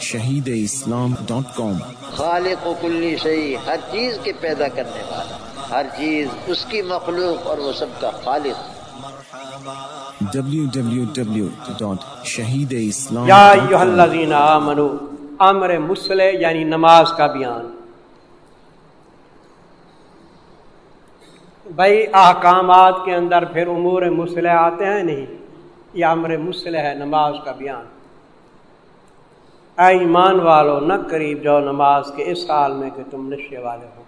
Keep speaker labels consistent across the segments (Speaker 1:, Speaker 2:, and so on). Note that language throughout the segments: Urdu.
Speaker 1: شہید اسلام ڈاٹ کام
Speaker 2: خالق و کلی شہی ہر چیز کے پیدا کرنے والا ہر چیز اس کی مخلوق اور وہ سب کا خالق۔
Speaker 1: شہید اسلام
Speaker 3: یا ایوہ الذین آمنو امر مسلح یعنی نماز کا بیان۔ بھائی احکامات کے اندر پھر امور مسلح آتے ہیں نہیں؟ یہ امر مسلح ہے نماز کا بیان۔ اے ایمان والو، نہ قریب جاؤ نماز کے اس حال میں کہ تم نشے والے ہو۔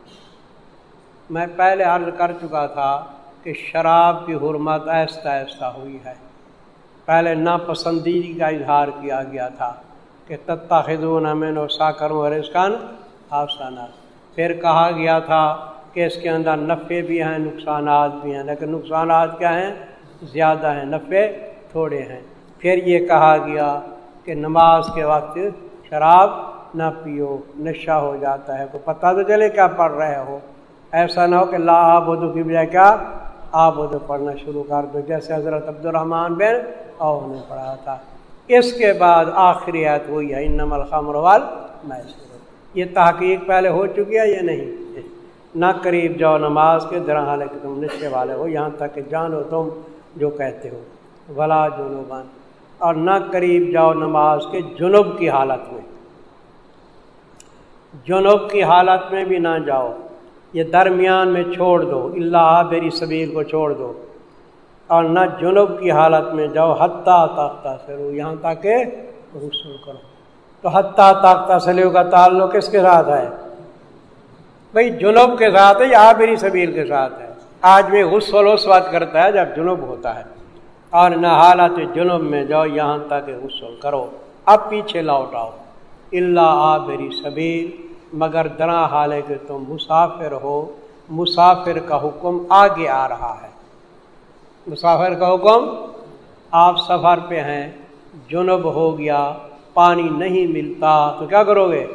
Speaker 3: میں پہلے عرض کر چکا تھا کہ شراب کی حرمت ایستا ایستا ہوئی ہے۔ پہلے ناپسندیدگی کا اظہار کیا گیا تھا کہ تتا خدون امین و سا کروں اور اس پھر کہا گیا تھا کہ اس کے اندر نفع بھی ہیں، نقصانات بھی ہیں، لیکن نقصانات کیا ہیں؟ زیادہ ہیں، نفع تھوڑے ہیں۔ پھر یہ کہا گیا کہ نماز کے وقت شراب نہ پیو، نشہ ہو جاتا ہے، کوئی پتہ تو چلے کیا پڑھ رہے ہو۔ ایسا نہ ہو کہ لا آبود کی بجائے کیا؟ آبود پڑھنا شروع کر دو۔ جیسے حضرت عبد الرحمٰن بن او نے پڑھا تھا۔ اس کے بعد آخری آیت وہی ہے انم الخمر وال یہ تحقیق پہلے ہو چکی ہے یا نہیں؟ نہ قریب جاؤ نماز کے درا حال کہ تم نشے والے ہو، یہاں تک کہ جانو تم جو کہتے ہو۔ ولا جنوبان اور نہ قریب جاؤ نماز کے جنوب کی حالت میں۔ جنوب کی حالت میں بھی نہ جاؤ۔ یہ درمیان میں چھوڑ دو۔ اللہ میری صبیر کو چھوڑ دو۔ اور نہ جنوب کی حالت میں جاؤ۔ حتیٰ طاقتہ سے رو یہاں تک کہ غسل کرو۔ تو حتیٰ طاقتہ سلیو کا تعلق کس کے ساتھ ہے؟ بھائی جنوب کے ساتھ ہے یا آبری سبیل کے ساتھ ہے؟ آج میں غسل اس وقت کرتا ہے جب جنوب ہوتا ہے۔ اور نہ حالات جنوب میں جاؤ، یہاں تک غسل کرو۔ اب پیچھے لوٹ آؤ۔ اللہ آبری سبیل۔ مگر درا حال کہ تم مسافر ہو۔ مسافر کا حکم آگے آ رہا ہے۔ مسافر کا حکم؟ آپ سفر پہ ہیں۔ جنوب ہو گیا۔ پانی نہیں ملتا۔ تو کیا کرو گے؟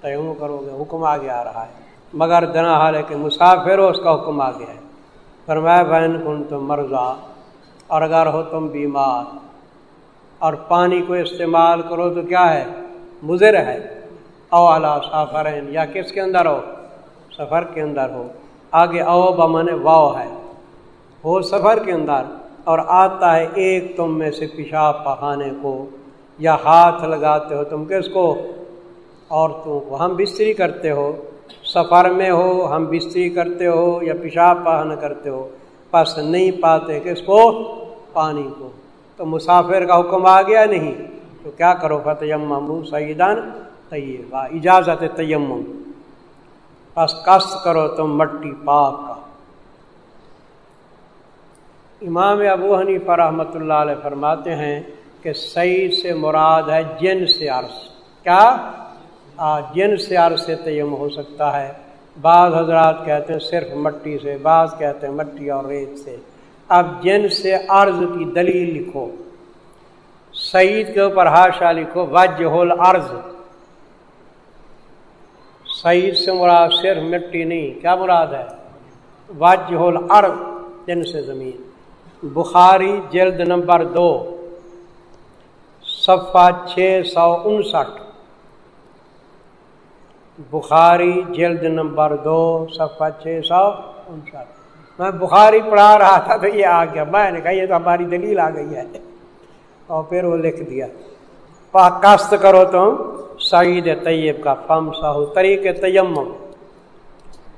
Speaker 3: تیوں کرو گے۔ حکم آگے آ رہا ہے۔ مگر دنا حال کہ مسافر ہو، اس کا حکم آ گیا ہے۔ فرمایا، بہن کن تم مرضا۔ اور اگر ہو تم بیمار اور پانی کو استعمال کرو تو کیا ہے؟ مضر ہے۔ او اعلیٰ سافر یا کس کے اندر ہو؟ سفر کے اندر ہو۔ آگے او بمن واؤ ہے۔ ہو سفر کے اندر اور آتا ہے ایک تم میں سے پیشاب پخانے کو، یا ہاتھ لگاتے ہو تم کس کو؟ عورتوں کو۔ ہم بستری کرتے ہو، سفر میں ہو، ہم بستری کرتے ہو، یا پیشاب پہن کرتے ہو۔ پس نہیں پاتے کس کو پانی کو تو مسافر کا حکم آ گیا نہیں۔ تو کیا کرو؟ فتیم سعیدان طیب اجازت تیم بس کست کرو تم مٹی پاک کا۔ امام ابو حنی رحمۃ اللہ علیہ فرماتے ہیں کہ صحیح سے مراد ہے جن سے عرض کیا؟ جن سے عرض سے تیم ہو سکتا ہے۔ بعض حضرات کہتے ہیں صرف مٹی سے، بعض کہتے ہیں مٹی اور ریت سے۔ اب جن سے عرض کی دلیل لکھو۔ سعید کے اوپر ہاشا لکھو وج ہول عرض سعید سے مراد صرف مٹی نہیں، کیا مراد ہے؟ وج ہول عرض جن سے زمین۔ بخاری جلد نمبر دو، صفحہ چھ سو انسٹھ۔ بخاری جلد نمبر دو، صفحہ چھ سو انسٹھ۔ میں بخاری پڑھا رہا تھا تو یہ آ گیا۔ میں نے کہا یہ تو ہماری دلیل آ گئی ہے۔ اور پھر وہ لکھ دیا۔ کاست کرو تم سعید طیب کا فم ساہو طریق تیم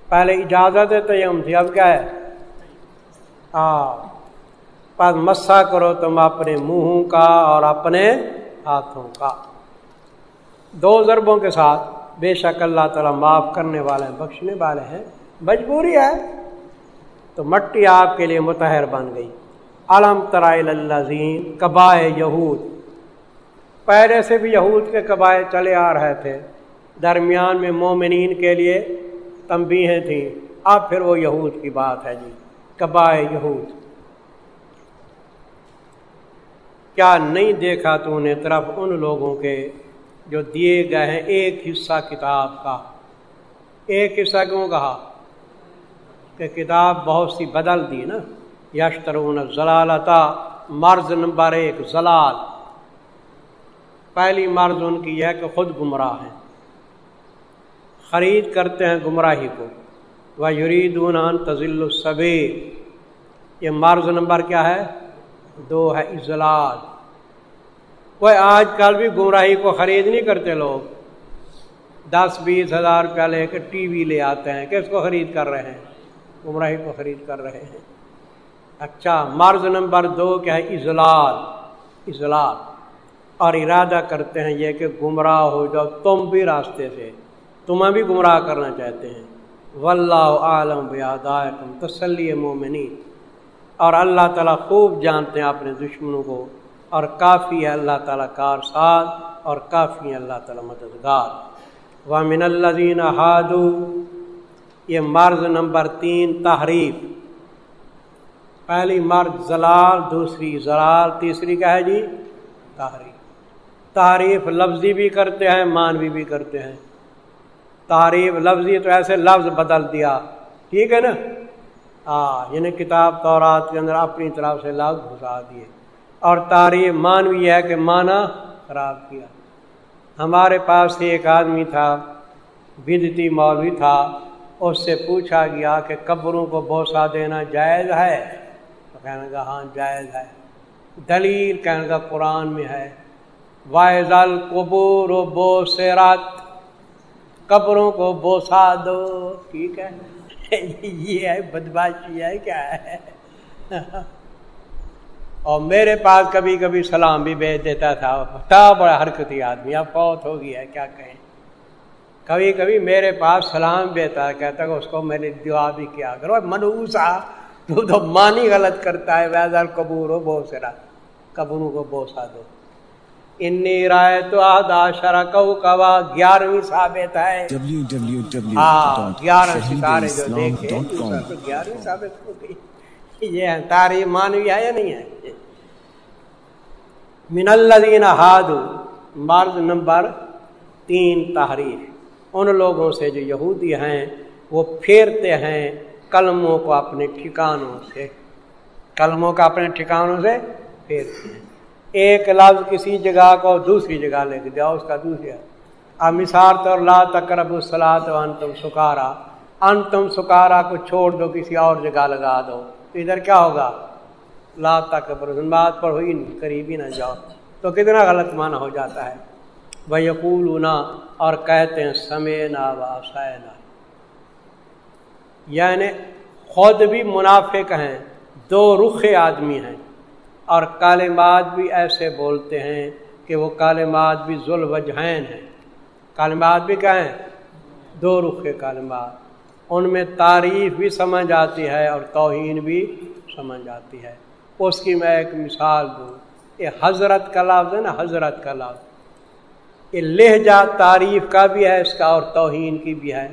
Speaker 3: پہلے اجازت تیم تھی، اب کیا ہے؟ پس مسا کرو تم اپنے منہوں کا اور اپنے ہاتھوں کا۔ دو ضربوں کے ساتھ۔ بے شک اللہ تعالیٰ معاف کرنے والے ہیں، بخشنے والے ہیں۔ مجبوری ہے۔ تو مٹی آپ کے لیے متحر بن گئی۔ علم ترائل قبائے یہود۔ پہلے سے بھی یہود کے قبائے چلے آ رہے تھے۔ درمیان میں مومنین کے لیے تنبیہیں تھیں۔ اب پھر وہ یہود کی بات ہے جی۔ قبائے یہود۔ کیا نہیں دیکھا تو نے طرف ان لوگوں کے جو دیے گئے ہیں، ایک حصہ کتاب کا۔ ایک حصہ کیوں کہا؟ کہ کتاب بہت سی بدل دی نا۔ یشترون ضلالتا مرض نمبر ایک، زلال۔ پہلی مرض ان کی ہے کہ خود گمراہ ہیں۔ خرید کرتے ہیں گمراہی کو۔ وہ یریدون تزل الصبیر یہ مرض نمبر کیا ہے؟ دو ہے اضلاع وہ آج کل بھی گمراہی کو خرید نہیں کرتے لوگ۔ دس بیس ہزار روپیہ لے کے ٹی وی لے آتے ہیں، کس کو خرید کر رہے ہیں؟ گمراہی کو خرید کر رہے ہیں۔ اچھا مرض نمبر دو کیا ہے؟ اضلاع اضلاع اور ارادہ کرتے ہیں یہ کہ گمراہ ہو جاؤ تم بھی راستے سے۔ تمہیں بھی گمراہ کرنا چاہتے ہیں۔ واللہ عالم بیادائکم تسلی مومنی اور اللہ تعالیٰ خوب جانتے ہیں اپنے دشمنوں کو۔ اور کافی ہے اللہ تعالیٰ کار ساتھ اور کافی ہے اللہ تعالیٰ مددگار۔ و من الزین ہادو یہ مرض نمبر تین تحریف۔ پہلی مرد زلال، دوسری زلال، تیسری کیا ہے جی؟ تحریف۔ تعریف لفظی بھی کرتے ہیں، مانوی بھی کرتے ہیں۔ تعریف لفظی تو ایسے لفظ بدل دیا۔ ٹھیک ہے نا؟ ہاں یعنی کتاب تورات کے اندر اپنی طرف سے لفظ گھسا دیے۔ اور تعریف مانوی ہے کہ مانا خراب کیا۔ ہمارے پاس ایک آدمی تھا، بدتی مولوی تھا، اس سے پوچھا گیا کہ قبروں کو بوسا دینا جائز ہے؟ تو کہنے کا ہاں جائز ہے۔ دلیل کہنے کا قرآن میں ہے۔ واحض القبور و بو سیرات قبروں کو بوسا دو۔ ٹھیک ہے۔ یہ ہے، بدماشی ہے، کیا ہے؟ اور میرے پاس کبھی کبھی سلام بھی بھیج دیتا تھا۔ بتا بڑا حرکتی آدمی اب بہت ہو گیا کیا کہیں؟ کبھی کبھی میرے پاس سلام بھیجتا کہتا کہ اس کو میں نے دعا بھی کیا۔ کرو منوسا تو تو مانی غلط کرتا ہے ویزر قبور ہو بہت سرا قبروں کو بوسا دو۔ انی رائے تو آدھا شرا کو کوا گیارہویں ثابت ہے۔ ہاں گیارہ ستارے جو دیکھے گیارہویں ثابت ہو گئی۔ یہ تاریخ مانوی ہے یا نہیں ہے؟ من الدین ہاد مرد نمبر تین تحریر۔ ان لوگوں سے جو یہودی ہیں، وہ پھیرتے ہیں کلموں کو اپنے ٹھکانوں سے۔ کلموں کا اپنے ٹھکانوں سے پھیرتے ہیں۔ ایک لفظ کسی جگہ کو دوسری جگہ لے کے دیا اس کا دوسری اب مثال طور لا تقرب الصلاۃ انتم سکارا۔ انتم سکارا کو چھوڑ دو، کسی اور جگہ لگا دو۔ ادھر کیا ہوگا؟ لا تک بات پر ہوئی نہیں قریب نہ جاؤ۔ تو کتنا غلط معنی ہو جاتا ہے؟ وہ یقول اور کہتے ہیں سمے نا واسائنا یعنی خود بھی منافق ہیں، دو رخ آدمی ہیں۔ اور کالمات بھی ایسے بولتے ہیں کہ وہ کالمات بھی ظلم وجہین ہیں۔ کالمات بھی کہیں دو رخ کالمات ان میں تعریف بھی سمجھ آتی ہے اور توہین بھی سمجھ آتی ہے۔ اس کی میں ایک مثال دوں۔ یہ حضرت کا لفظ ہے نا، حضرت کا لفظ۔ یہ لہجہ تعریف کا بھی ہے، اس کا اور توہین کی بھی ہے۔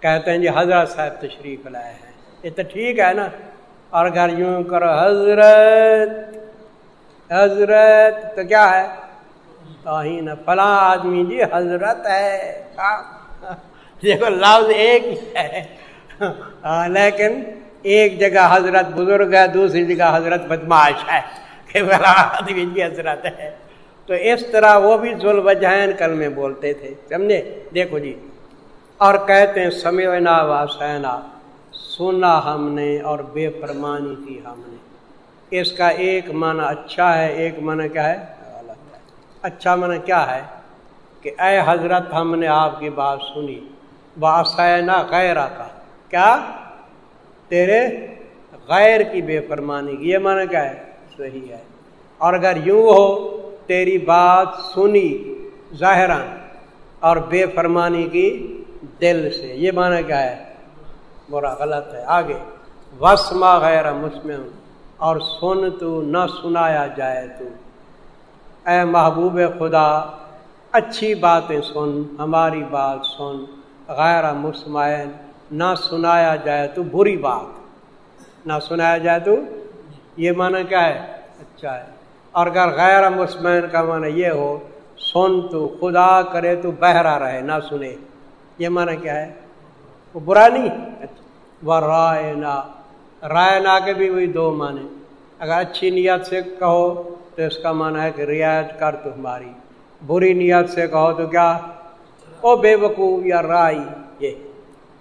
Speaker 3: کہتے ہیں جی حضرت صاحب تشریف لائے ہیں۔ یہ تو ٹھیک ہے نا۔ اور اگر یوں کرو حضرت حضرت تو کیا ہے؟ توہین فلاں آدمی جی حضرت ہے۔ دیکھو لفظ ایک ہی ہے۔ لیکن ایک جگہ حضرت بزرگ ہے، دوسری جگہ حضرت بدماش ہے کہ آدمی کی حضرت ہے۔ تو اس طرح وہ بھی ظلم وجہین کل میں بولتے تھے، سمجھے؟ دیکھو جی اور کہتے ہیں سمینا وا سینا سنا ہم نے اور بے فرمانی کی ہم نے۔ اس کا ایک معنی اچھا ہے، ایک معنی کیا ہے۔ اچھا معنی کیا ہے؟ کہ اے حضرت، ہم نے آپ کی بات سنی۔ باسینا غیر کا۔ کیا؟ تیرے غیر کی بے فرمانی کی، یہ معنی کیا ہے؟ صحیح ہے۔ اور اگر یوں ہو، تیری بات سنی ظاہر اور بے فرمانی کی دل سے۔ یہ معنی کیا ہے؟ برا، غلط ہے۔ آگے۔ وسما غیر مسلم اور سن تو نہ سنایا جائے تو۔ اے محبوب خدا، اچھی باتیں سن، ہماری بات سن۔ غیر مسمعین، نہ سنایا جائے تو بری بات۔ نہ سنایا جائے تو یہ معنی کیا ہے؟ اچھا ہے۔ اور اگر غیر مسمین کا معنی یہ ہو، سن تو خدا کرے تو بہرا رہے، نہ سنے۔ یہ معنی کیا ہے؟ وہ برا نہیں۔ اچھا۔ وہ رائے نا رائے نا کے بھی وہی دو معنی۔ اگر اچھی نیت سے کہو تو اس کا معنی ہے کہ رعایت کر تو ہماری۔ بری نیت سے کہو تو کیا؟ او بے وقوع یا رائی، یہ۔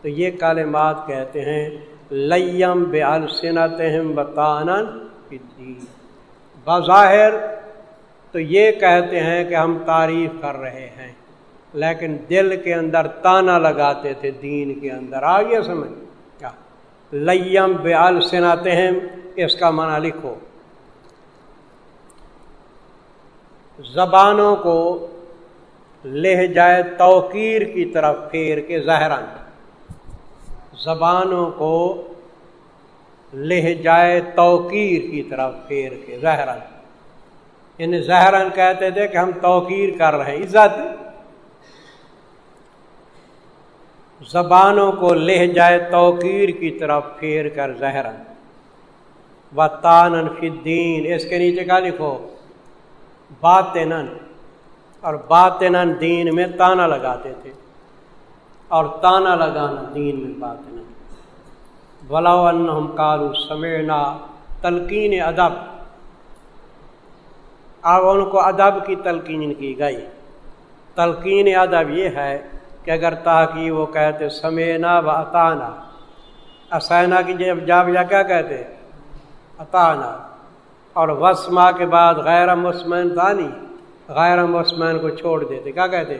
Speaker 3: تو یہ کالمات کہتے ہیں لیم بے السنت بتان بظاہر تو یہ کہتے ہیں کہ ہم تعریف کر رہے ہیں، لیکن دل کے اندر تانا لگاتے تھے دین کے اندر۔ آگے سمجھ۔ کیا؟ لیم بے السنت اس کا معنی لکھو۔ زبانوں کو لہ جائے توقیر کی طرف پھیر کے زہرن زبانوں کو لہ جائے توقیر کی طرف پھیر کے زہرن یعنی زہرن کہتے تھے کہ ہم توقیر کر رہے ہیں، عزت۔ زبانوں کو لہ جائے توقیر کی طرف پھیر کر زہرن و تان فدین اس کے نیچے کا لکھو؟ باطن اور باطن دین میں تانا لگاتے تھے اور تانا لگانا دین میں باطن ان کالو سمینا تلقین ادب اب ان کو ادب کی تلقین کی گئی۔ تلقین ادب یہ ہے کہ اگر تاکہ وہ کہتے سمینا و اطانا اسینا کی جب جا بجا کیا کہتے؟ اطانا اور وسما کے بعد غیر مسمین دانی غیر مسمین کو چھوڑ دیتے۔ کیا کہتے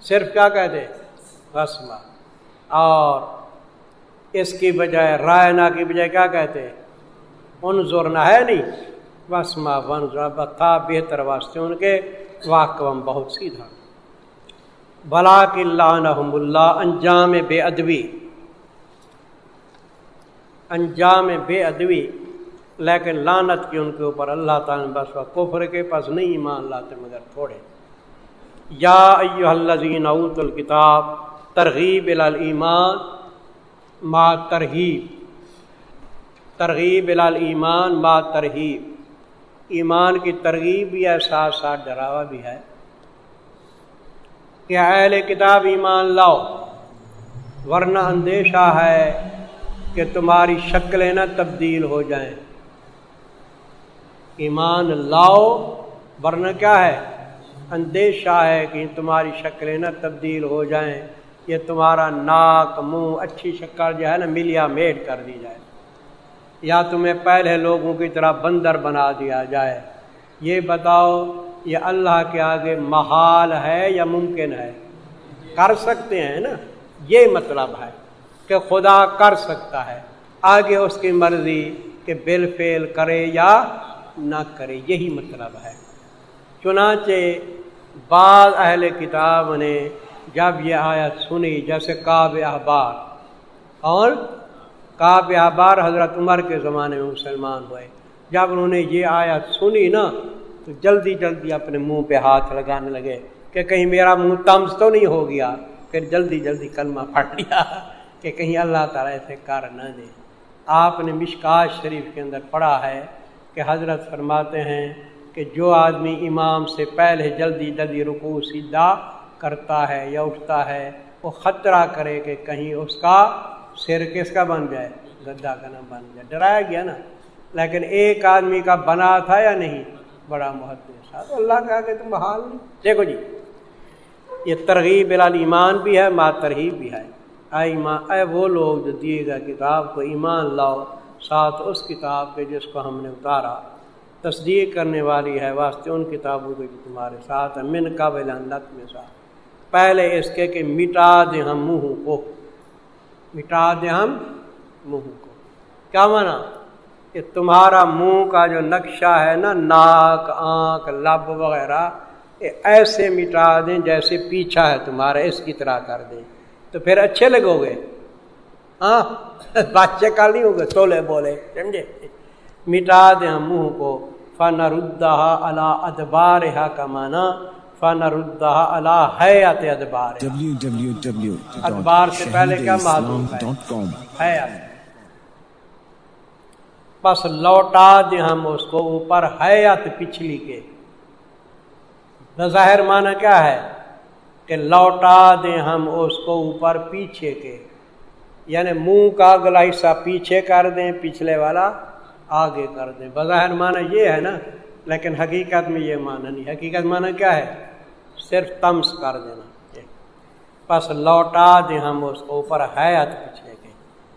Speaker 3: صرف کیا کہتے وسما اور اس کی بجائے، رائنا کی بجائے کیا کہتے ان نہ، ہے نہیں؟ وسما ون تھا بہتر واسطے۔ ان کے واقم بہت سیدھا بلا کلّہ اللہ، انجام بے ادبی۔ انجام بے ادبی۔ لیکن لانت کی ان کے اوپر اللہ تعالیٰ نے بس کفر کے پاس نہیں ایمان لاتے مگر تھوڑے۔ یا الزین اوت الکتاب ترغیب الایمان ما ترغیب ترغیب الایمان ما ترغیب ایمان کی ترغیب بھی ہے ساتھ ساتھ ڈراوا بھی ہے۔ کہ اہل کتاب ایمان لاؤ، ورنہ اندیشہ ہے کہ تمہاری شکلیں نہ تبدیل ہو جائیں۔ ایمان لاؤ، ورنہ کیا ہے؟ اندیشہ ہے کہ تمہاری شکلیں نہ تبدیل ہو جائیں، یہ تمہارا ناک، منہ، اچھی شکل جو ہے نا ملیا میٹ کر دی جائے۔ یا تمہیں پہلے لوگوں کی طرح بندر بنا دیا جائے۔ یہ بتاؤ، یہ اللہ کے آگے محال ہے یا ممکن ہے؟ کر سکتے ہیں نا؟ یہ مطلب ہے کہ خدا کر سکتا ہے۔ آگے اس کی مرضی کہ بل فیل کرے یا نہ کرے، یہی مطلب ہے۔ چنانچہ بعض اہل کتاب نے جب یہ آیت سنی، جیسے کاب احبار، اور کاب احبار حضرت عمر کے زمانے میں مسلمان ہوئے۔ جب انہوں نے یہ آیت سنی نا، تو جلدی جلدی اپنے منہ پہ ہاتھ لگانے لگے کہ کہیں میرا منہ تمز تو نہیں ہو گیا۔ پھر جلدی جلدی کلمہ پھٹ لیا کہ کہیں اللہ تعالیٰ ایسے کار نہ دے۔ آپ نے مشکاش شریف کے اندر پڑھا ہے کہ حضرت فرماتے ہیں کہ جو آدمی امام سے پہلے جلدی جلدی رکو سیدھا کرتا ہے یا اٹھتا ہے، وہ خطرہ کرے کہ کہیں اس کا سر کس کا بن جائے؟ گدا کا نہ بن جائے۔ ڈرایا گیا نا۔ لیکن ایک آدمی کا بنا تھا یا نہیں؟ بڑا محدود اللہ کا کہ تم بحال نہیں دیکھو جی یہ ترغیب ایمان بھی ہے ماں ترغیب بھی ہے۔ اے ایمان، اے وہ لوگ جو دیے گا کتاب کو ایمان لاؤ۔ ساتھ اس کتاب کے جس کو ہم نے اتارا، تصدیق کرنے والی ہے، واسطے ان کتابوں کے بھی تمہارے ساتھ من کا لت میں ساتھ پہلے اس کے کہ مٹا دیں ہم منہ کو۔ مٹا دیں ہم منہ کو۔ کیا مانا؟ کہ تمہارا منہ کا جو نقشہ ہے نا، ناک، آنکھ، لب وغیرہ ایسے مٹا دیں جیسے پیچھا ہے تمہارا، اس کی طرح کر دیں۔ تو پھر اچھے لگو گے؟ ہاں بادشاہ کال نہیں ہوگا تولے بولے سمجھے؟ مٹا دیں منہ کو فن ردا اللہ ادبار کا مانا فن ردا اللہ ہے ادبار ادبار سے پہلے کیا معلوم ہے بس لوٹا دیں ہم اس کو اوپر حیات پچھلی کے۔ بظاہر مانا کیا ہے؟ کہ لوٹا دیں ہم اس کو اوپر پیچھے کے۔ یعنی منہ کا اگلا حصہ پیچھے کر دیں، پچھلے والا آگے کر دیں۔ بظاہر مانا یہ ہے نا، لیکن حقیقت میں یہ معنی نہیں۔ حقیقت معنی کیا ہے؟ صرف تمس کر دینا۔ بس لوٹا دیں ہم اس کو اوپر حیات پیچھے کے۔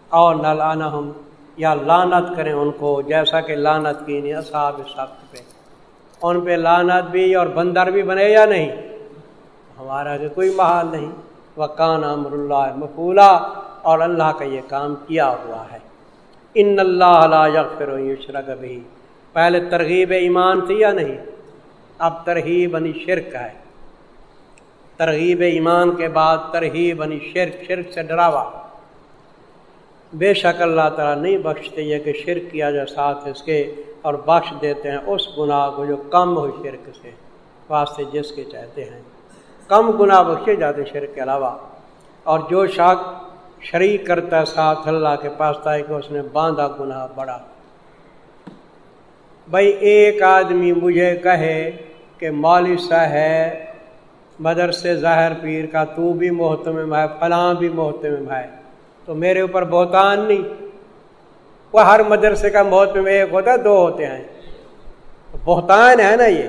Speaker 3: اور نہ لانا ہم یا لانت کریں ان کو، جیسا کہ لانت کی نہیں اصحاب سخت پہ۔ ان پہ لانت بھی اور بندر بھی بنے یا نہیں؟ ہمارا کہ کوئی محال نہیں۔ وہ کان امر اللہ مفولا اور اللہ کا یہ کام کیا ہوا ہے۔ ان اللہ یغفر یشرک بھی پہلے ترغیب ایمان تھی یا نہیں؟ اب ترغیب بنی شرک ہے۔ ترغیب ایمان کے بعد ترغیب بنی شرک شرک سے ڈراوا۔ بے شک اللہ تعالیٰ نہیں بخشتے یہ کہ شرک کیا جائے، ساتھ اس کے اور بخش دیتے ہیں اس گناہ کو جو کم ہو شرک سے، واسطے جس کے چاہتے ہیں۔ کم گناہ بخشے جاتے شرک کے علاوہ۔ اور جو شاخ شریک کرتا ہے، ساتھ اللہ کے پاس تھا کہ اس نے باندھا گناہ بڑا۔ بھائی، ایک آدمی مجھے کہے کہ مولوی ہے، مدرسے ظاہر پیر کا، تو بھی محتم ہے، فلاں بھی محتم ہے۔ تو میرے اوپر بہتان نہیں۔ وہ ہر مدرسے کا محتم ایک ہوتا ہے، دو ہوتے ہیں۔ بہتان ہے نا یہ۔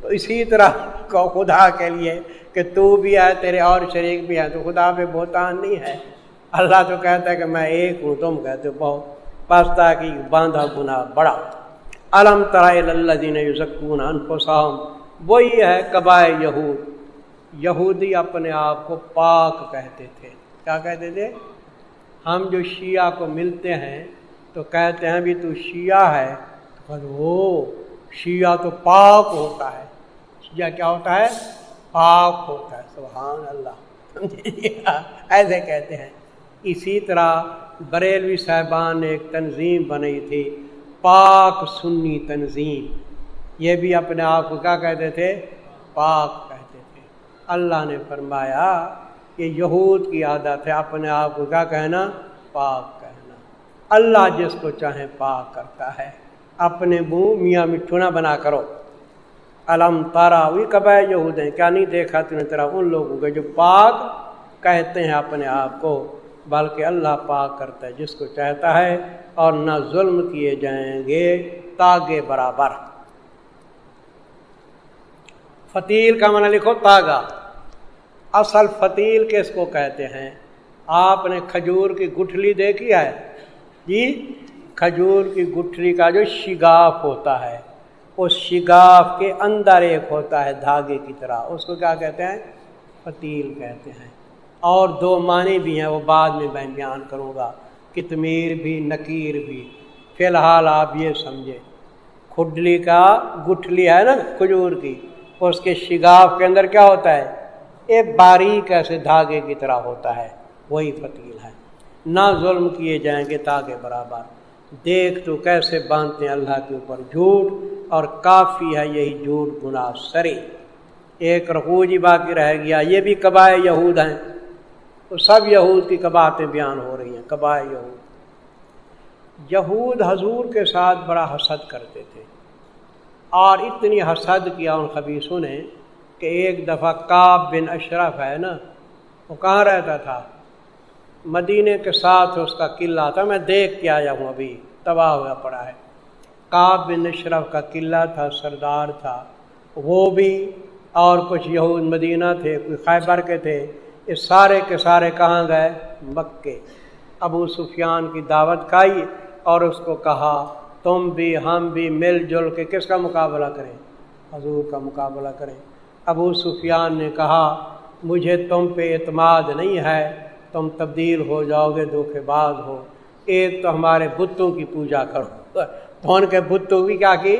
Speaker 3: تو اسی طرح کو خدا کے لیے کہ تو بھی ہے، تیرے اور شریک بھی ہے تو خدا پہ بہتان نہیں ہے۔ اللہ تو کہتا ہے کہ میں ایک ہوں تم کہتے بہت پاستا کی باندھا گنا بڑا۔ علم اللہ دین یوزکون انفسام وہی ہے کبائے یہود۔ یہودی اپنے آپ کو پاک کہتے تھے۔ کیا کہتے تھے؟ ہم جو شیعہ کو ملتے ہیں تو کہتے ہیں، بھی تو شیعہ ہے۔ وہ شیعہ تو پاک ہوتا ہے۔ شیعہ کیا ہوتا ہے؟ پاک ہوتا ہے۔ سبحان اللہ۔ ایسے کہتے ہیں۔ اسی طرح بریلوی صاحبان نے ایک تنظیم بنی تھی، پاک سنی تنظیم۔ یہ بھی اپنے آپ کو کیا کہتے تھے؟ پاک کہتے تھے۔ اللہ نے فرمایا کہ یہود کی عادت ہے اپنے آپ کو کیا کہنا؟ پاک کہنا۔ اللہ جس کو چاہے پاک کرتا ہے۔ اپنے منہ میاں مٹھونا بنا کرو۔ علم تارا وہی کب ہے یہود ہیں؟ کیا نہیں دیکھا تم نے طرح ان لوگوں کے جو پاک کہتے ہیں اپنے آپ کو۔ بلکہ اللہ پاک کرتا ہے، جس کو چاہتا ہے اور نہ ظلم کیے جائیں گے، تاگے برابر۔ فتیل کا منع لکھو، تاگا۔ اصل فتیل کس کو کہتے ہیں؟ آپ نے کھجور کی گٹھلی دیکھی ہے؟ جی کھجور کی گٹھلی کا جو شگاف ہوتا ہے، اس شگاف کے اندر ایک ہوتا ہے دھاگے کی طرح۔ اس کو کیا کہتے ہیں؟ فتیل کہتے ہیں۔ اور دو معنی بھی ہیں وہ بعد میں میں بیان کروں گا کتمیر بھی نکیر بھی۔ فی الحال آپ یہ سمجھے کھڈلی کا گٹھلی ہے نا کھجور کی، اس کے شگاف کے اندر کیا ہوتا ہے؟ ایک باریک ایسے دھاگے کی طرح ہوتا ہے، وہی فتیل ہے۔ نہ ظلم کیے جائیں گے تاکہ برابر۔ دیکھ تو کیسے باندھتے ہیں اللہ کے اوپر جھوٹ، اور کافی ہے یہی جھوٹ گناہ سری ایک رقو جی باقی رہ گیا، یہ بھی کبائے یہود ہیں۔ تو سب یہود کی کباتیں بیان ہو رہی ہیں، کبائے یہود۔ یہود حضور کے ساتھ بڑا حسد کرتے تھے۔ اور اتنی حسد کیا ان خبیصوں نے کہ ایک دفعہ کاب بن اشرف ہے نا، وہ کہاں رہتا تھا؟ مدینے کے ساتھ اس کا قلعہ تھا۔ میں دیکھ کے آیا ہوں ابھی، تباہ ہوا پڑا ہے۔ کاب بن اشرف کا قلعہ تھا، سردار تھا۔ وہ بھی اور کچھ یہود مدینہ تھے، کوئی خیبر کے تھے۔ یہ سارے کے سارے کہاں گئے؟ مکے۔ ابو سفیان کی دعوت کھائی اور اس کو کہا، تم بھی، ہم بھی مل جل کے کس کا مقابلہ کریں؟ حضور کا مقابلہ کریں۔ ابو سفیان نے کہا، مجھے تم پہ اعتماد نہیں ہے، تم تبدیل ہو جاؤ گے، دھوکے باز ہو۔ ایک تو ہمارے بتوں کی پوجا کرو۔ تو ان کے بتوں کی کیا کی؟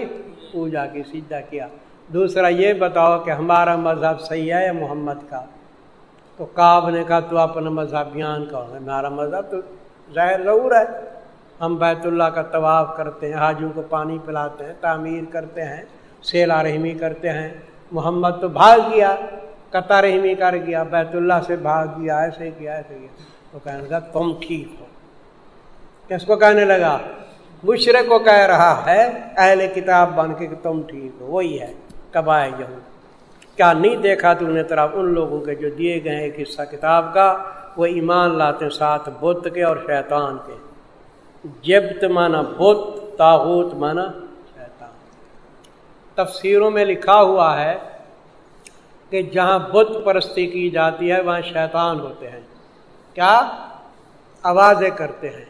Speaker 3: پوجا کی سیدھا کیا۔ دوسرا یہ بتاؤ کہ ہمارا مذہب صحیح ہے محمد کا؟ تو کاب نے کہا تو اپنا مذہب بیان کرو۔ ہمارا مذہب تو ظاہر ضرور ہے۔ ہم بیت اللہ کا طواف کرتے ہیں حاجوں کو پانی پلاتے ہیں، تعمیر کرتے ہیں سیلا رحمی کرتے ہیں۔ محمد تو بھاگ گیا، قطع رحمی کر گیا، بیت اللہ سے بھاگ گیا، ایسے کیا ایسے کیا۔ تو کہنے لگا، تم ٹھیک ہو۔ کس کو کہنے لگا؟ مشرے کو کہہ رہا ہے، اہل کتاب بن کے کہ تم ٹھیک ہو۔ وہی ہے کبائے یہود۔ کیا نہیں دیکھا تو انہیں طرف ان لوگوں کے جو دیے گئے ایک حصہ کتاب کا، وہ ایمان لاتے ساتھ بت کے اور شیطان کے۔ جبت مانا بت تاحوت مانا شیطان۔ تفسیروں میں لکھا ہوا ہے کہ جہاں بت پرستی کی جاتی ہے، وہاں شیطان ہوتے ہیں۔ کیا؟ آوازیں کرتے ہیں۔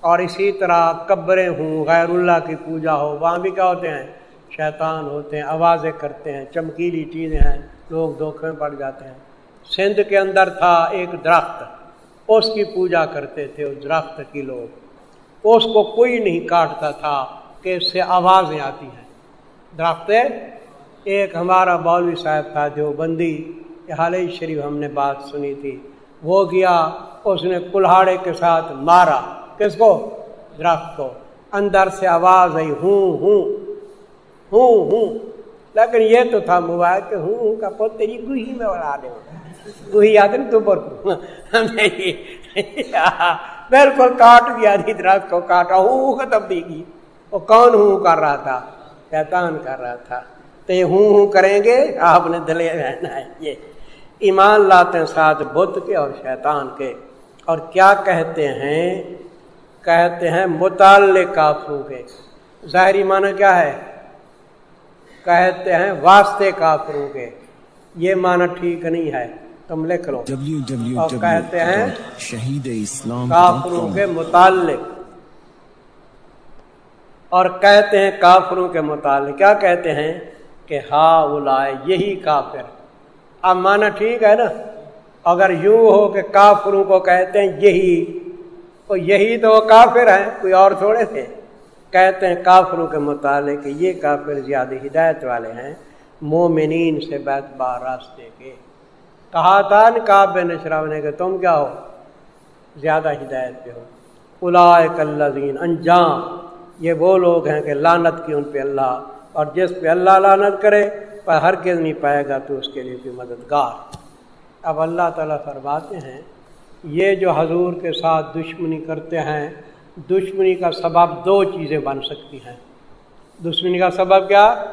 Speaker 3: اور اسی طرح قبریں ہوں، غیر اللہ کی پوجا ہو، وہاں بھی کیا ہوتے ہیں؟ شیطان ہوتے ہیں، آوازیں کرتے ہیں، چمکیلی چیزیں ہیں، لوگ دھوکھے میں پڑ جاتے ہیں۔ سندھ کے اندر تھا ایک درخت، اس کی پوجا کرتے تھے اس درخت کی لوگ۔ اس کو کوئی نہیں کاٹتا تھا کہ اس سے آوازیں آتی ہیں۔ درخت ایک ہمارا مولوی صاحب تھا جو بندی، حال شریف ہم نے بات سنی تھی۔ وہ گیا، اس نے کلہاڑے کے ساتھ مارا۔ کس کو؟ درخت کو۔ اندر سے آواز آئی، ہوں ہوں۔ ہوں ہوں لیکن یہ تو تھا موبائل کہ ہوں ہوں کا پوت تیری گوہی میں اڑا دے گوہی یاد نہیں تو پر بالکل کاٹ دیا تھی درخت کو کاٹا ہوں ختم دی گی وہ کون ہوں کر رہا تھا شیطان کر رہا تھا تو یہ ہوں ہوں کریں گے آپ نے دلے رہنا ہے یہ ایمان لاتے ہیں ساتھ بدھ کے اور شیطان کے اور کیا کہتے ہیں کہتے ہیں متعلق کافروں کے ظاہری معنی کیا ہے کہتے ہیں، واسطے کافروں کے یہ معنی ٹھیک نہیں ہے۔ تم لکھ لو۔ اور کہتے ہیں
Speaker 1: شہید اسلام
Speaker 3: کافروں کے متعلق۔ اور کہتے ہیں کافروں کے متعلق۔ کیا کہتے ہیں؟ کہ ہا اولائے یہی کافر۔ اب مانا ٹھیک ہے نا؟ اگر یوں ہو کہ کافروں کو کہتے ہیں یہی، تو یہی تو وہ کافر ہیں۔ کوئی اور تھوڑے تھے۔ کہتے ہیں کافروں کے متعلق یہ کافر زیادہ ہدایت والے ہیں، مومنین سے بیت بار راستے کے۔ کہا تھا کاب نشرا نے کہ تم کیا ہو؟ زیادہ ہدایت پہ ہو۔ الازین انجام۔ یہ وہ لوگ ہیں کہ لانت کی ان پہ اللہ، اور جس پہ اللہ لانت کرے، پر ہر کس نہیں پائے گا تو اس کے لیے کوئی مددگار۔ اب اللہ تعالیٰ فرماتے ہیں، یہ جو حضور کے ساتھ دشمنی کرتے ہیں دشمنی کا سبب دو چیزیں بن سکتی ہیں۔ دشمنی کا سبب کیا؟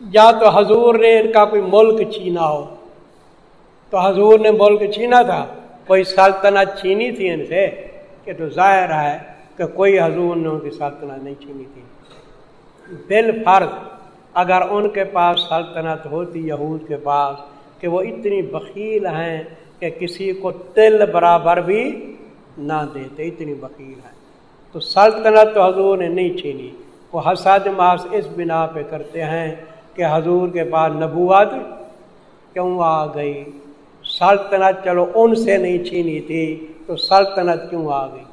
Speaker 3: یا تو حضور نے ان کا کوئی ملک چھینا ہو۔ تو حضور نے ملک چھینا تھا۔ کوئی سلطنت چھینی تھی ان سے کہ تو ظاہر ہے کہ کوئی حضور نے ان کی سلطنت نہیں چھینی تھی۔ بال فرض اگر ان کے پاس سلطنت ہوتی، یہود کے پاس، کہ وہ اتنی بخیل ہیں کہ کسی کو تل برابر بھی نہ دیتے، اتنی بخیل ہیں تو سلطنت تو حضور نے نہیں چھینی۔ وہ حسد ماس اس بنا پہ کرتے ہیں کہ حضور کے پاس نبوت کیوں آ گئی؟ سلطنت چلو ان سے نہیں چھینی تھی تو سلطنت کیوں آ گئی؟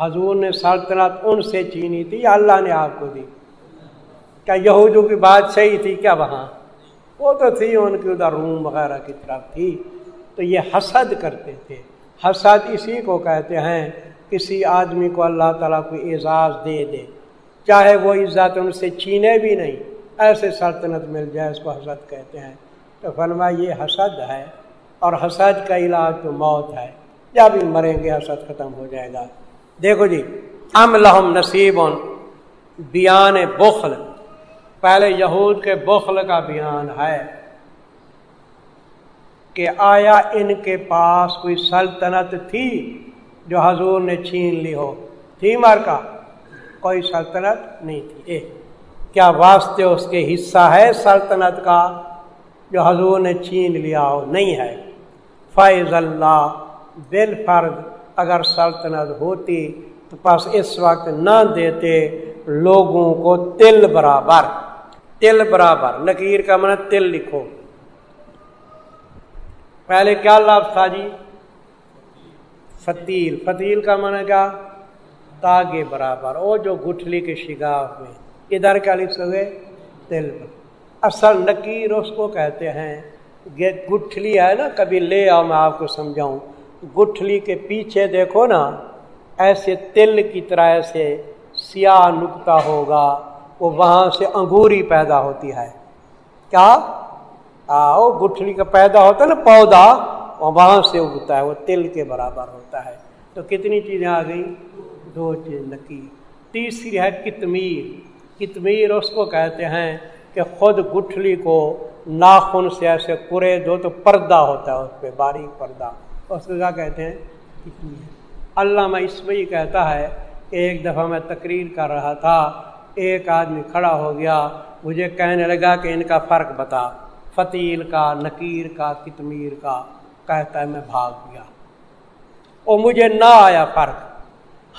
Speaker 3: حضور نے سلطنت ان سے چینی تھی یا اللہ نے آپ کو دی۔ کیا یہودوں کی بات صحیح تھی؟ کیا وہاں؟ وہ تو تھی، ان کی ادھر روم وغیرہ کی طرف تھی۔ تو یہ حسد کرتے تھے۔ حسد اسی کو کہتے ہیں، کسی آدمی کو اللہ تعالیٰ کو اعزاز دے دے۔ چاہے وہ عزت ان سے چینے بھی نہیں، ایسے سلطنت مل جائے اس کو حسد کہتے ہیں۔ تو فلما یہ حسد ہے اور حسد کا علاج تو موت ہے۔ جب بھی مریں گے، حسد ختم ہو جائے گا۔ دیکھو جی ام لہم نصیب بیان بخل۔ پہلے یہود کے بخل کا بیان ہے۔ کہ آیا ان کے پاس کوئی سلطنت تھی جو حضور نے چھین لی ہو؟ تھی مار کا؟ کوئی سلطنت نہیں تھی۔ اے، کیا واسطے اس کے حصہ ہے سلطنت کا جو حضور نے چھین لیا ہو؟ نہیں ہے۔ فیض اللہ بال فرد اگر سلطنت ہوتی تو پس اس وقت نہ دیتے لوگوں کو تل برابر۔ تل برابر، نکیر کا من تل لکھو۔ پہلے کیا لفظ تھا جی؟ فتیل. فتیل کا من کیا؟ تاگے برابر. او جو گٹھلی کے شگاف میں. ادھر کیا لکھ سکے تل اصل نکیر اس کو کہتے ہیں. گٹھلی ہے نا، کبھی لے آؤ، میں آپ کو سمجھاؤں. گٹھلی کے پیچھے دیکھو نا، ایسے تل کی طرح سے سیاہ نکتا ہوگا، وہ وہاں سے انگوری پیدا ہوتی ہے۔ کیا؟ آؤ گٹھلی کا پیدا ہوتا ہے نا، پودا وہاں سے اگتا ہے، وہ تل کے برابر ہوتا ہے۔ تو کتنی چیزیں آ گئیں؟ دو چیز نکی تیسری ہے کتمیر۔ کتمیر اس کو کہتے ہیں کہ خود گٹھلی کو ناخن سے ایسے کرے دو تو پردہ ہوتا ہے، اس پہ باریک پردہ۔ اس کو کیا کہتے ہیں؟ کتمیر۔ علامہ اس میں یہ کہتا ہے کہ ایک دفعہ میں تقریر کر رہا تھا، ایک آدمی کھڑا ہو گیا، مجھے کہنے لگا کہ ان کا فرق بتا۔ فتیل کا نکیر کا، کتمیر کا، کہتا ہے میں بھاگ گیا۔ اور مجھے نہ آیا فرق۔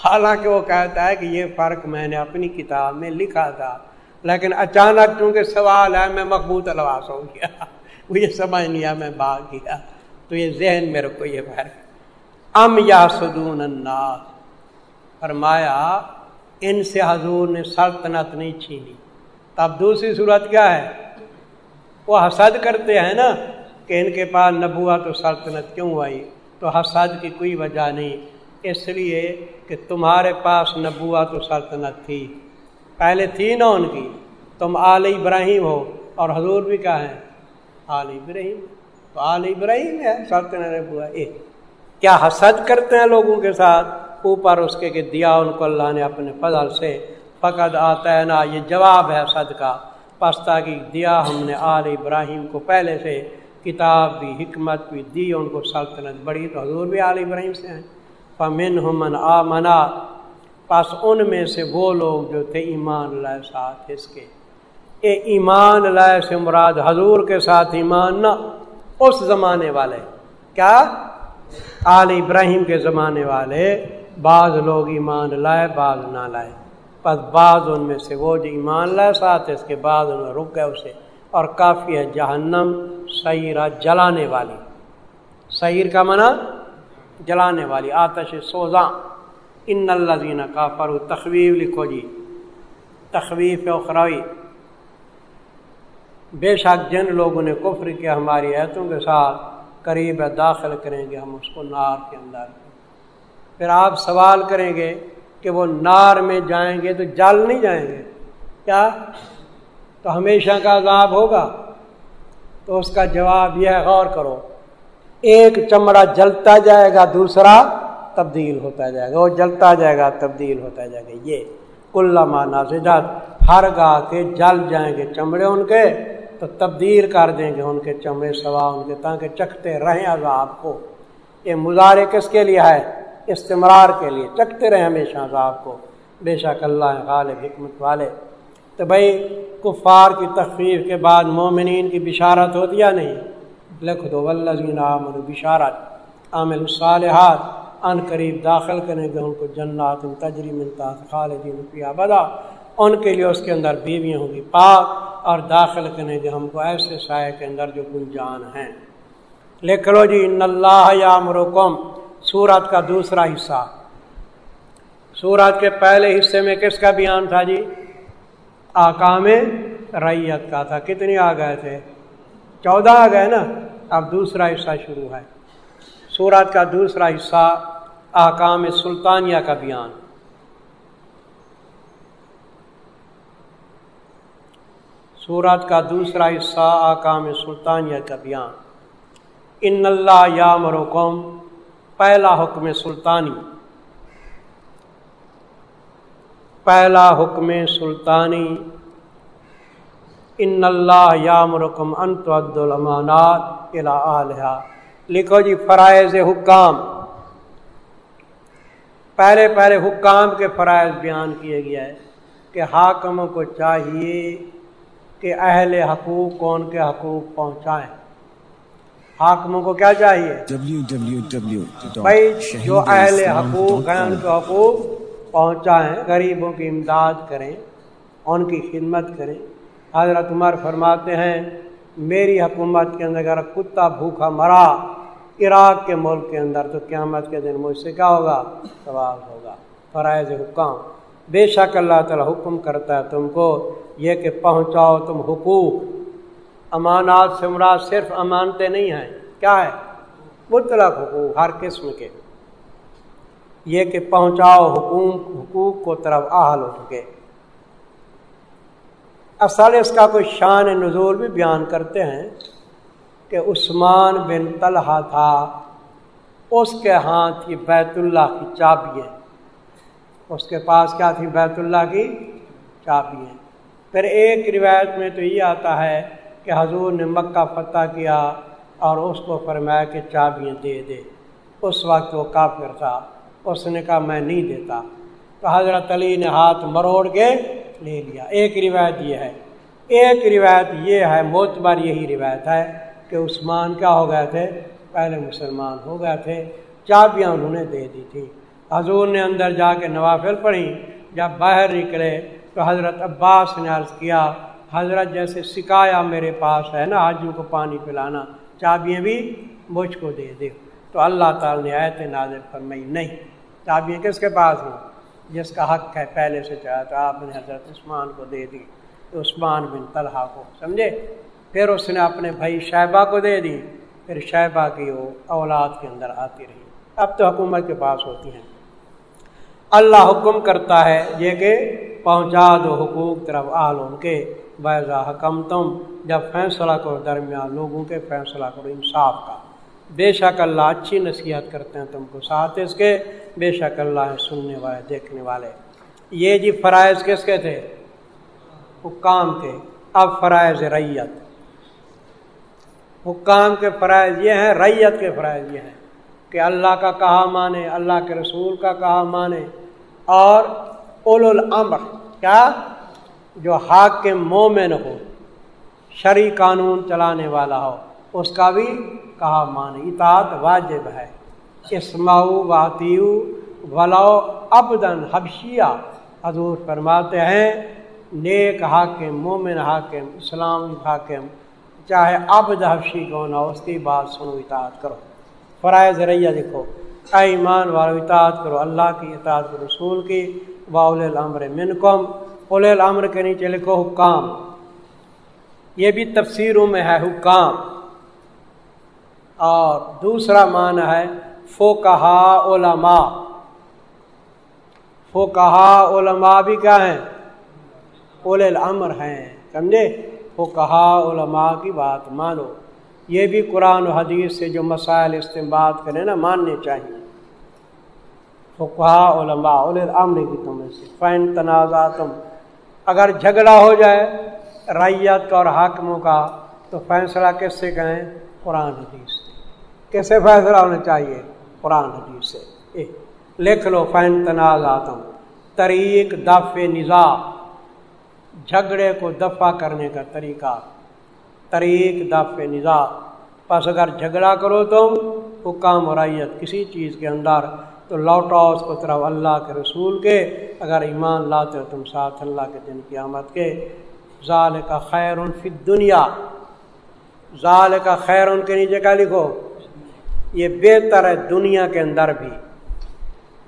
Speaker 3: حالانکہ وہ کہتا ہے کہ یہ فرق میں نے اپنی کتاب میں لکھا تھا۔ لیکن اچانک چونکہ سوال ہے، میں مقبوط الواس ہو گیا۔ مجھے سمجھ نہیں آیا، میں بھاگ گیا۔ تو یہ ذہن میرے کو یہ فرق۔ ام یا سدون الناس فرمایا، ان سے حضور نے سلطنت نہیں چھینی۔ تب دوسری صورت کیا ہے؟ وہ حسد کرتے ہیں نا کہ ان کے پاس نبوا تو سلطنت کیوں آئی؟ تو حسد کی کوئی وجہ نہیں۔ اس لیے کہ تمہارے پاس نبوا تو سلطنت تھی۔ پہلے تھی نا ان کی۔ تم آل ابراہیم ہو اور حضور بھی کیا ہے آل ابراہیم۔ تو آل ابراہیم ہے، سلطنت نبوا اے، کیا حسد کرتے ہیں لوگوں کے ساتھ؟ اوپر اس کے کہ دیا ان کو اللہ نے اپنے فضل سے۔ فقط آتا ہے نا یہ جواب ہے حسد کا۔ پستا کی دیا ہم نے آل ابراہیم کو پہلے سے کتاب بھی حکمت بھی دی، ان کو سلطنت بڑی تو حضور بھی عال ابراہیم سے ہیں۔ پمن ہمن آ منا پس ان میں سے وہ لوگ جو تھے ایمان لائے ساتھ اس کے۔ اے ایمان لائے سے مراد حضور کے ساتھ ایمان نہ، اس زمانے والے۔ کیا؟ آل ابراہیم کے زمانے والے۔ بعض لوگ ایمان لائے، بعض نہ لائے۔ پس بعض ان میں سے وہ جو ایمان لائے، ساتھ اس کے بعد ان میں رک گئے اسے۔ اور کافی ہے جہنم سیرہ جلانے والی۔ سعیر کا منع جلانے والی، آتش سوزاں۔ ان اللہ زین کا تخویف لکھو جی۔ تخویف اخروی۔ بے شک جن لوگوں نے کفر کیا ہماری ایتوں کے ساتھ، قریب داخل کریں گے ہم اس کو نار کے اندر۔ پھر آپ سوال کریں گے کہ وہ نار میں جائیں گے تو جل نہیں جائیں گے۔ کیا؟ تو ہمیشہ کا عذاب ہوگا۔ تو اس کا جواب یہ ہے، غور کرو۔ ایک چمڑا جلتا جائے گا، دوسرا تبدیل ہوتا جائے گا۔ وہ جلتا جائے گا، تبدیل ہوتا جائے گا۔ یہ کل مانا سے ہر گاہ کے جل جائیں گے چمڑے ان کے، تو تبدیل کر دیں گے ان کے چمڑے سوا ان کے، تاکہ چکھتے رہیں عذاب کو۔ یہ مظاہرے کس کے لیے ہے؟ استمرار کے لیے چکھتے رہیں ہمیشہ عذاب کو۔ بے شک اللہ غالب حکمت والے۔ تو بھائی، کفار کی تخفیف کے بعد مومنین کی بشارت ہوتی یا نہیں؟ لکھ دو ولزین عامر بشارت۔ عامل الصالحات، ان قریب داخل کریں گے، ان کو جنات تجری ملتا خالدین پیا بدا ان کے لیے اس کے اندر بیویاں ہوں گی پاک اور داخل کریں گے ہم کو ایسے سائے کے اندر جو گنجان ہیں۔ لکھ لو جی ان اللہ یا مرکم سورت کا دوسرا حصہ۔ سورت کے پہلے حصے میں کس کا بیان تھا جی؟ آکام ریت کا تھا۔ کتنی آ گئے تھے؟ چودہ آ گئے نا؟ اب دوسرا حصہ شروع ہے۔ سورت کا دوسرا حصہ آکام سلطانیہ کا بیان۔ سورت کا دوسرا حصہ آکام سلطانیہ کا بیان۔ ان اللہ یا مرکم پہلا حکم سلطانی۔ پہلا حکم سلطانی۔ ان اللہ یا مرکم انت عبد المانات الہ لکھو جی فرائض حکام۔ پہلے پہلے حکام کے فرائض بیان کیے گیا ہے کہ حاکموں کو چاہیے کہ اہل حقوق کون کے حقوق پہنچائیں۔ حاکموں کو کیا چاہیے؟ بھائی جو اہل حقوق ہیں ان کے حقوق پہنچائیں غریبوں کی امداد کریں ان کی خدمت کریں۔ حضرت عمر فرماتے ہیں میری حکومت کے اندر اگر کتا بھوکا مرا عراق کے ملک کے اندر تو قیامت کے دن مجھ سے کیا ہوگا؟ سوال ہوگا۔ فرائض حکام۔ بے شک اللہ تعالیٰ حکم کرتا ہے تم کو یہ کہ پہنچاؤ تم حقوق۔ امانات سے مراد صرف امانتیں نہیں ہیں۔ کیا ہے؟ مطلق حقوق، ہر قسم کے۔ یہ کہ پہنچاؤ حکومت حقوق کو طرف آہل ہو چکے۔ اصل اس کا کوئی شان نزول بھی بیان کرتے ہیں کہ عثمان بن طلحہ تھا۔ اس کے ہاتھ کی بیت اللہ کی چابیاں۔ اس کے پاس کیا تھی؟ بیت اللہ کی چابیاں۔ پھر ایک روایت میں تو یہ آتا ہے کہ حضور نے مکہ فتح کیا اور اس کو فرمایا کہ چابیاں دے دے۔ اس وقت وہ کافر تھا۔ اس نے کہا، میں نہیں دیتا۔ تو حضرت علی نے ہاتھ مروڑ کے لے لیا۔ ایک روایت یہ ہے۔ ایک روایت یہ ہے موتبر یہی روایت ہے کہ عثمان کیا ہو گئے تھے؟ پہلے مسلمان ہو گئے تھے۔ چابیاں انہوں نے دے دی تھی۔ حضور نے اندر جا کے نوافل پڑھی۔ جب باہر نکلے تو حضرت عباس نے عرض کیا حضرت جیسے سکایا میرے پاس ہے نا حاجو کو پانی پلانا، چابیاں بھی مجھ کو دے دے۔ تو اللہ تعالیٰ نے آئے تھے نازر فرمائی، نہیں، چابیاں کس کے پاس ہوں جس کا حق ہے پہلے سے چاہا تو آپ نے حضرت عثمان کو دے دی۔ تو عثمان بن طلحہ کو، سمجھے؟ پھر اس نے اپنے بھائی شہبہ کو دے دی۔ پھر شہبہ کی وہ اولاد کے اندر آتی رہی۔ اب تو حکومت کے پاس ہوتی ہیں۔ اللہ حکم کرتا ہے یہ کہ پہنچا دو حقوق طرف آل ان کے۔ بیضا حکم تم جب فیصلہ کرو درمیان لوگوں کے، فیصلہ کرو انصاف کا۔ بے شک اللہ اچھی نصیحت کرتے ہیں تم کو، ساتھ اس کے بے شک اللہ ہے سننے والے، دیکھنے والے۔ یہ جی فرائض کس کے تھے؟ حکام کے۔ اب فرائض ریت۔ حکام کے فرائض یہ ہیں، ریت کے فرائض یہ ہیں کہ اللہ کا کہا مانے، اللہ کے رسول کا کہا مانے۔ اور اول الامر، کیا؟ جو حاک مومن ہو شرع قانون چلانے والا ہو، اس کا بھی کہا مانے، اطاعت واجب ہے۔ اسماؤ واتیو ولاؤ ابدن حبشیہ۔ حضور فرماتے ہیں، نیک حاکم، مومن حاکم اسلام حاکم، چاہے ابد حبشی کون ہو، اس کی بات سنو، اطاعت کرو۔ فرائض ریہ دیکھو اے ایمان والو، اطاعت کرو، اللہ کی، اطاعت کرو رسول کی واول الامر منکم۔ اول الامر کے نیچے لکھو حکام۔ یہ بھی تفسیروں میں ہے حکام۔ اور دوسرا معنی ہے فوکہا علماء۔ فوکہا علماء بھی کیا ہیں؟ اول الامر ہیں۔ سمجھے؟ فوکہا علماء کی بات مانو۔ یہ بھی قرآن و حدیث سے جو مسائل استعمال کریں نا، ماننے چاہیے۔ فقہ علماء اول الامر کی تم سے۔ فین تنازع تم اگر جھگڑا ہو جائے ریت کا اور حاکموں کا، تو فیصلہ کس سے کہیں قرآن حدیث سے۔ کیسے فیصلہ ہونا چاہیے؟ قرآن حدیث سے۔ لکھ لو، فین تنازع تم طریق دف نظا جھگڑے کو دفع کرنے کا طریقہ۔ طریق دف نظا پس اگر جھگڑا کرو تم، حکام و ریت کسی چیز کے اندر تو لوٹاؤ اس کو طرف اللہ کے رسول کے۔ اگر ایمان لاتے ہو تم ساتھ اللہ کے دن کی آمد کے۔ ظال کا خیر ان فی دنیا ظال کا خیر ان کے نیچے کا لکھو؟ یہ بہتر ہے دنیا کے اندر بھی۔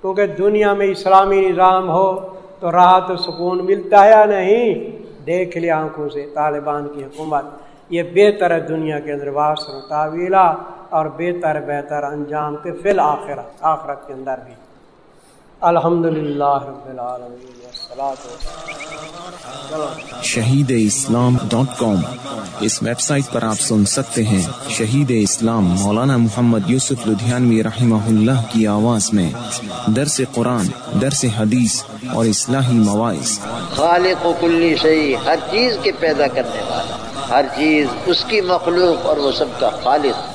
Speaker 3: کیونکہ دنیا میں اسلامی نظام ہو تو راحت و سکون ملتا ہے یا نہیں؟ دیکھ لیا آنکھوں سے، طالبان کی حکومت۔ یہ بہتر ہے دنیا کے اندر واسر تعویلا اور بہتر بہتر انجام کے فی الآخرت آخرت کے اندر بھی۔ الحمد للہ
Speaker 1: شہید اسلام ڈاٹ کام۔ اس ویب سائٹ پر آپ سن سکتے ہیں شہید اسلام مولانا محمد یوسف لدھیانوی رحمہ اللہ کی آواز میں۔ درس قرآن درس حدیث اور اصلاحی مواعث۔
Speaker 2: خالق و کلی شہی ہر چیز کے پیدا کرنے والا ہر چیز اس کی مخلوق اور وہ سب کا خالق۔